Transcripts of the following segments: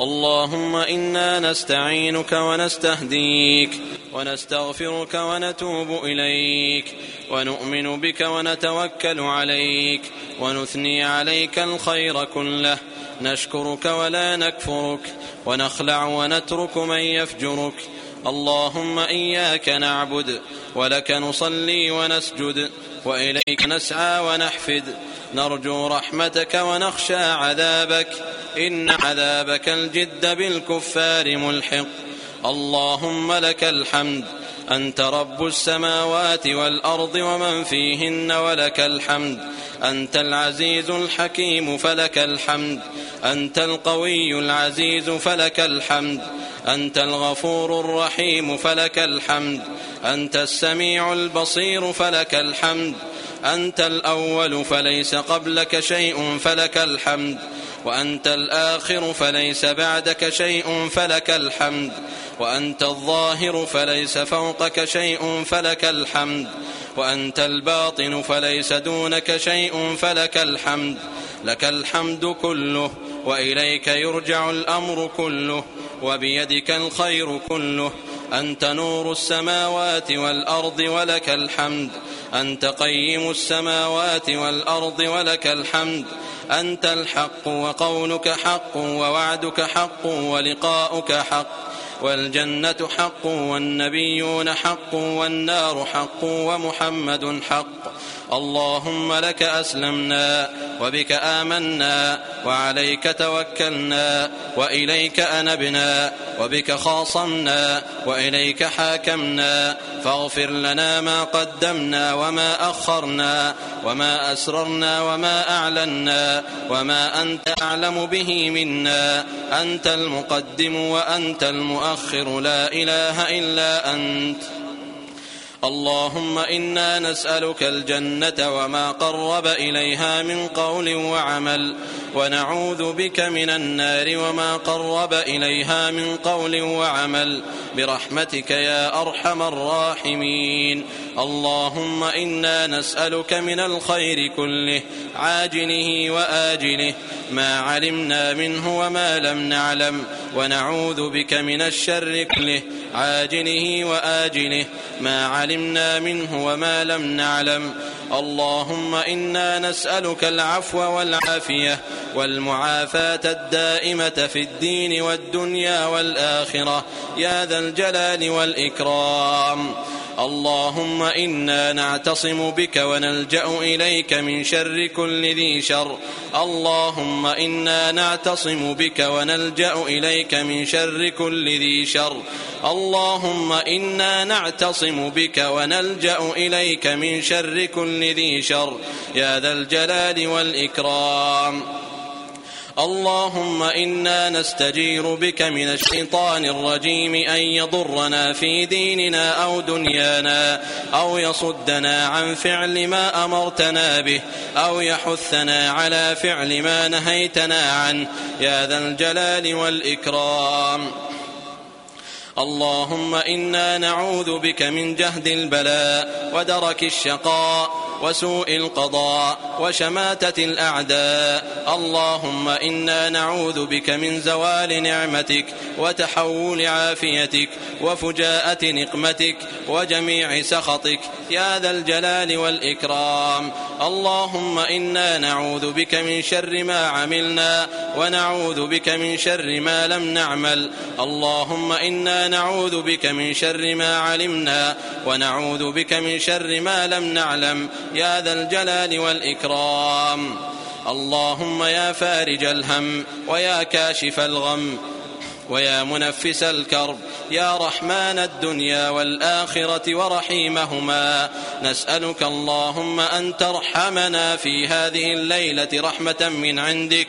اللهم إنا نستعينك ونستهديك ونستغفرك ونتوب إليك ونؤمن بك ونتوكل عليك ونثني عليك الخير كله نشكرك ولا نكفرك ونخلع ونترك من يفجرك اللهم إياك نعبد ولك نصلي ونسجد وإليك نسعى ونحفد نرجو رحمتك ونخشى عذابك إن عذابك الجد بالكفار ملحق. اللهم لك الحمد. أنت رب السماوات والأرض ومن فيهن ولك الحمد. أنت العزيز الحكيم فلك الحمد. أنت القوي العزيز فلك الحمد. أنت الغفور الرحيم فلك الحمد. أنت السميع البصير فلك الحمد. أنت الأول فليس قبلك شيء فلك الحمد. وأنت الآخر فليس بعدك شيء فلك الحمد وأنت الظاهر فليس فوقك شيء فلك الحمد وأنت الباطن فليس دونك شيء فلك الحمد لك الحمد كله وإليك يرجع الأمر كله وبيدك الخير كله أنت نور السماوات والأرض ولك الحمد أنت قيم السماوات والأرض ولك الحمد أنت الحق وقولك حق ووعدك حق ولقاؤك حق والجنة حق والنبيون حق والنار حق ومحمد حق اللهم لك أسلمنا وبك آمنا وعليك توكلنا وإليك أنبنا وبك خاصمنا وإليك حاكمنا فاغفر لنا ما قدمنا وما أخرنا وما أسررنا وما أعلنا وما أنت أعلم به منا أنت المقدم وأنت المؤخر لا إله إلا أنت اللهم إنا نسألك الجنة وما قرب إليها من قول وعمل ونعوذ بك من النار وما قرب إليها من قول وعمل. برحمتك يا أرحم الراحمين. اللهم إنا نسألك من الخير كله عاجله وآجله ما علمنا منه وما لم نعلم ونعوذ بك من الشر كله عاجله وآجله ما علمنا منه وما لم نعلم. اللهم إنا نسألك العفو والعافية والمعافاة الدائمة في الدين والدنيا والآخرة. يا ذا الجلال والإكرام. اللهم إنا نعتصم بك ونلجأ إليك من شر كل ذي شر. اللهم إنا نعتصم بك ونلجأ إليك من شر كل ذي شر. اللهم إنا نعتصم بك ونلجأ إليك من شر كل ذي شر. يا ذا الجلال والإكرام. اللهم إنا نستجير بك من الشيطان الرجيم أن يضرنا في ديننا أو دنيانا أو يصدنا عن فعل ما أمرتنا به أو يحثنا على فعل ما نهيتنا عنه. يا ذا الجلال والإكرام. اللهم إنا نعوذ بك من جهد البلاء ودرك الشقاء وسوء القضاء وشماتة الأعداء. اللهم إنا نعوذ بك من زوال نعمتك وتحول عافيتك وفجاءة نقمتك وجميع سخطك. يا ذا الجلال والإكرام. اللهم إنا نعوذ بك من شر ما عملنا ونعوذ بك من شر ما لم نعمل. اللهم إنا نعوذ بك من شر ما علمنا ونعوذ بك من شر ما لم نعلم. يا ذا الجلال والإكرام. اللهم يا فارج الهم ويا كاشف الغم ويا منفس الكرب يا رحمن الدنيا والآخرة ورحيمهما. نسألك اللهم أن ترحمنا في هذه الليلة رحمة من عندك.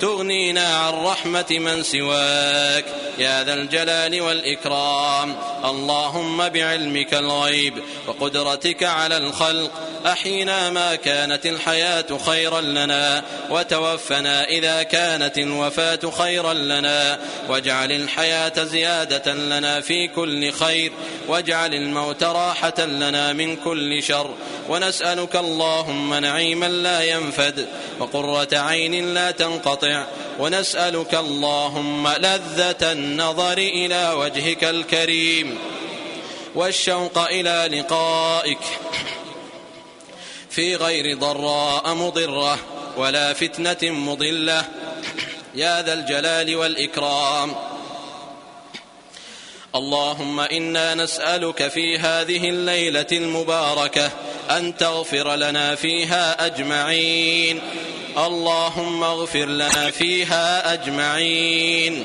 تغنينا عن رحمة من سواك. يا ذا الجلال والإكرام. اللهم بعلمك الغيب وقدرتك على الخلق أحينا ما كانت الحياة خيرا لنا وتوفنا إذا كانت الوفاة خيرا لنا. واجعل الحياة زيادة لنا في كل خير واجعل الموت راحة لنا من كل شر. ونسألك اللهم نعيما لا ينفد وقرة عين لا تنقطع. ونسألك اللهم لذة النظر إلى وجهك الكريم والشوق إلى لقائك في غير ضراء مضرة ولا فتنة مضلة يا ذا الجلال والإكرام. اللهم إنا نسألك في هذه الليلة المباركة أن تغفر لنا فيها أجمعين. اللهم اغفر لنا فيها أجمعين.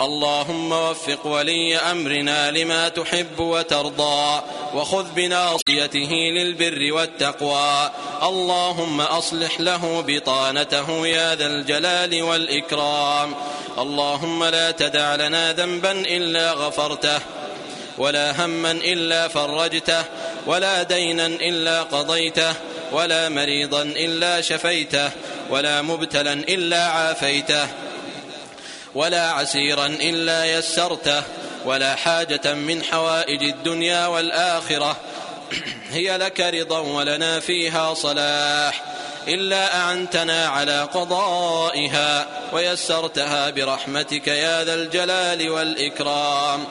اللهم وفق ولي أمرنا لما تحب وترضى وخذ بناصيته للبر والتقوى. اللهم أصلح له بطانته يا ذا الجلال والإكرام. اللهم لا تدع لنا ذنبا إلا غفرته ولا هما إلا فرجته ولا دينا إلا قضيته ولا مريضا إلا شفيته ولا مبتلا إلا عافيته. ولا عسيرا إلا يسرته ولا حاجة من حوائج الدنيا والآخرة. هي لك رضا ولنا فيها صلاح. إلا أعنتنا على قضائها ويسرتها برحمتك يا ذا الجلال والإكرام.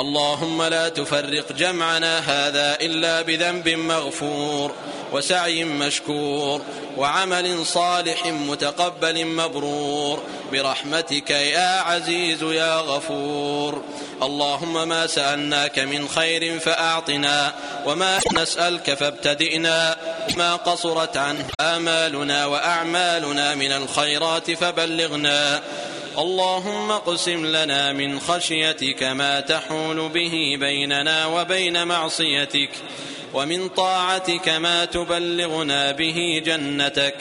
اللهم لا تفرق جمعنا هذا إلا بذنب مغفور وسعي مشكور وعمل صالح متقبل مبرور برحمتك يا عزيز يا غفور اللهم ما سألناك من خير فأعطنا وما نسألك فابتدئنا ما قصرت عنه امالنا وأعمالنا من الخيرات فبلغنا اللهم اقسم لنا من خشيتك ما تحول به بيننا وبين معصيتك ومن طاعتك ما تبلغنا به جنتك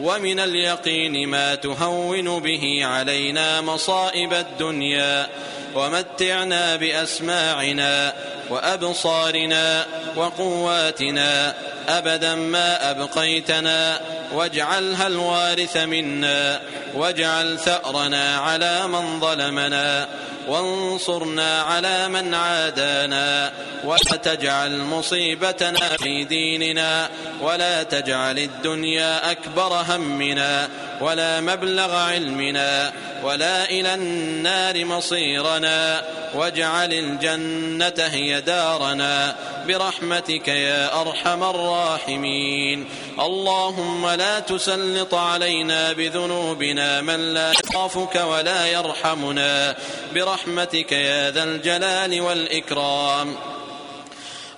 ومن اليقين ما تهون به علينا مصائب الدنيا ومتعنا بأسماعنا وأبصارنا وقواتنا أبدا ما أبقيتنا. واجعلها الوارث منا واجعل ثأرنا على من ظلمنا وانصرنا على من عادانا ولا تجعل مصيبتنا في ديننا ولا تجعل الدنيا أكبر همنا. ولا مبلغ علمنا ولا إلى النار مصيرنا واجعل الجنة هي دارنا برحمتك يا أرحم الراحمين اللهم لا تسلط علينا بذنوبنا من لا يخافك ولا يرحمنا برحمتك يا ذا الجلال والإكرام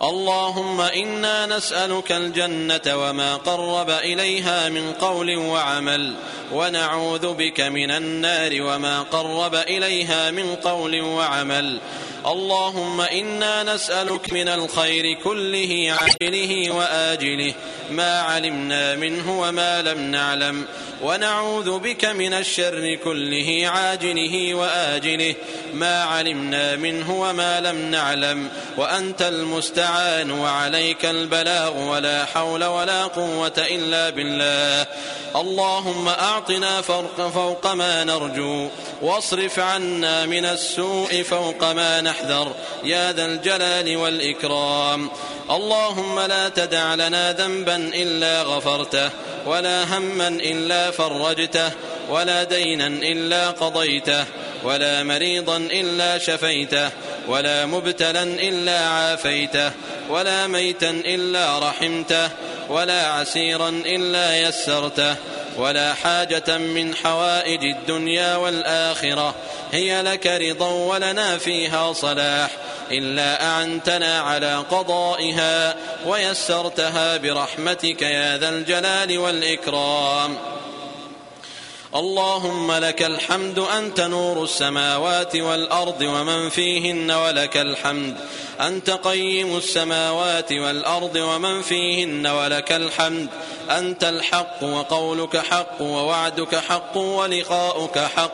اللهم إنا نسألك الجنة وما قرب إليها من قول وعمل ونعوذ بك من النار وما قرب إليها من قول وعمل. اللهم إنا نسألك من الخير كله عاجله وآجله. ما علمنا منه وما لم نعلم. ونعوذ بك من الشر كله عاجله وآجله. ما علمنا منه وما لم نعلم. وأنت المستعان وعليك البلاغ. ولا حول ولا قوة إلا بالله. اللهم أعطنا فرق فوق ما نرجو. واصرف عنا من السوء فوق ما نحذر يا ذا الجلال والإكرام. اللهم لا تدع لنا ذنبا إلا غفرته ولا هما إلا فرجته ولا دينا إلا قضيته ولا مريضا إلا شفيته ولا مبتلا إلا عافيته ولا ميتا إلا رحمته ولا عسيرا إلا يسرته ولا حاجة من حوائج الدنيا والآخرة. هي لك رضا ولنا فيها صلاح. إلا أعنتنا على قضائها ويسرتها برحمتك يا ذا الجلال والإكرام. اللهم لك الحمد أنت نور السماوات والأرض ومن فيهن ولك الحمد. أنت قيم السماوات والأرض ومن فيهن ولك الحمد. أنت الحق وقولك حق ووعدك حق ولقاؤك حق.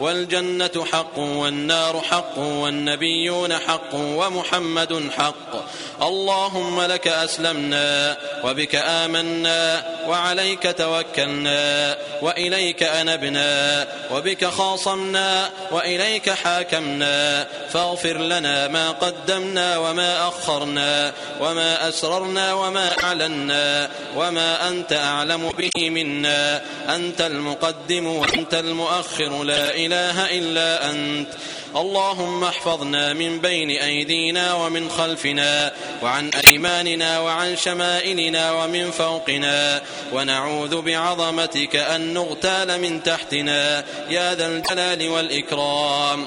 والجنة حق والنار حق والنبيون حق ومحمد حق. اللهم لك أسلمنا وبك آمنا وعليك توكلنا وإليك أنبنا وبك خاصمنا وإليك حاكمنا. فاغفر لنا ما قدمنا وما أخرنا وما أسررنا وما أعلنا وما أنت أعلم به منا. أنت المقدم وأنت المؤخر لا إله إلا أنت. اللهم احفظنا من بين أيدينا ومن خلفنا وعن أيماننا وعن شمائلنا ومن فوقنا ونعوذ بعظمتك أن نغتال من تحتنا يا ذا الجلال والإكرام.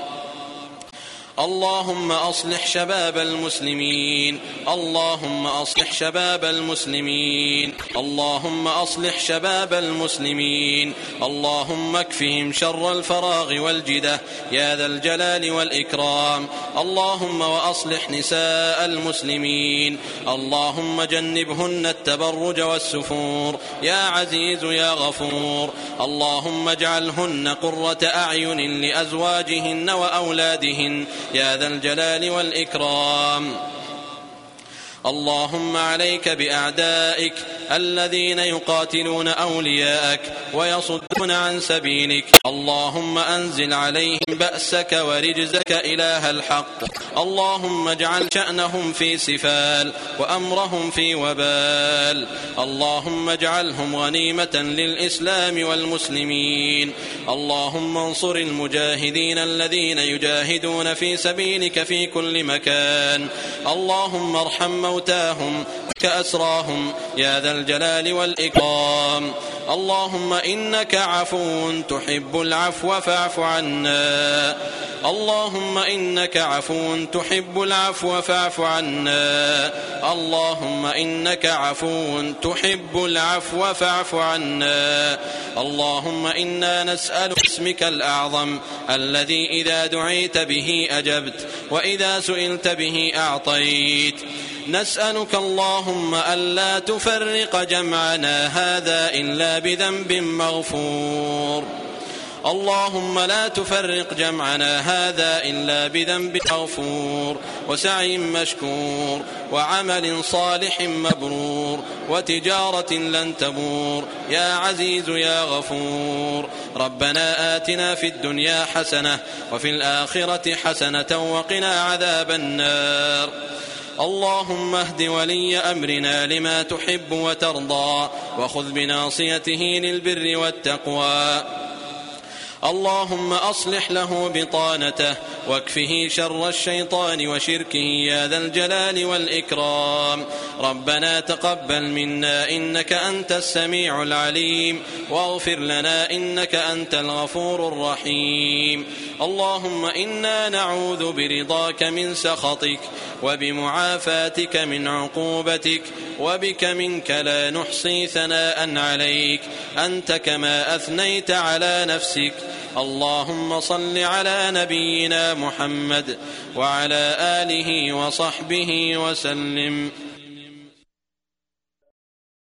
اللهم أصلح شباب المسلمين. اللهم أصلح شباب المسلمين. اللهم أصلح شباب المسلمين. اللهم اكفهم شر الفراغ والجدة. يا ذا الجلال والإكرام. اللهم وأصلح نساء المسلمين. اللهم جنبهن التبرج والسفور. يا عزيز يا غفور. اللهم اجعلهن قرة أعين لأزواجهن وأولادهن. يا ذا الجلال والإكرام. اللهم عليك بأعدائك الذين يقاتلون أولياءك ويصدون عن سبيلك اللهم أنزل عليهم بأسك ورجزك إله الحق. اللهم اجعل شأنهم في سفال وأمرهم في وبال. اللهم اجعلهم غنيمة للإسلام والمسلمين. اللهم انصر المجاهدين الذين يجاهدون في سبيلك في كل مكان. اللهم ارحم موتاهم كأسراهم يا ذا الجلال والإكرام. اللهم إنك عفو تحب العفو فاعف عنا. اللهم إنك عفو تحب العفو فاعف عنا. اللهم إنك عفو تحب العفو فاعف عنا. اللهم إنا نسأل اسمك الأعظم الذي إذا دعيت به أجبت وإذا سئلت به أعطيت. نسألك اللهم ألا تفرق جمعنا هذا إلا بذنب مغفور. اللهم لا تفرق جمعنا هذا إلا بذنب مغفور. وسعي مشكور وعمل صالح مبرور وتجارة لن تبور. يا عزيز يا غفور ربنا آتنا في الدنيا حسنة وفي الآخرة حسنة وقنا عذاب النار. اللهم اهد ولي أمرنا لما تحب وترضى وخذ بناصيته للبر والتقوى. اللهم أصلح له بطانته واكفه شر الشيطان وشركه يا ذا الجلال والإكرام. ربنا تقبل منا إنك أنت السميع العليم. واغفر لنا إنك أنت الغفور الرحيم. اللهم إنا نعوذ برضاك من سخطك وبمعافاتك من عقوبتك وبك منك لا نحصي ثناء عليك. أنت كما أثنيت على نفسك اللهم صل على نبينا محمد وعلى آله وصحبه وسلم.